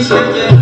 isso aqui é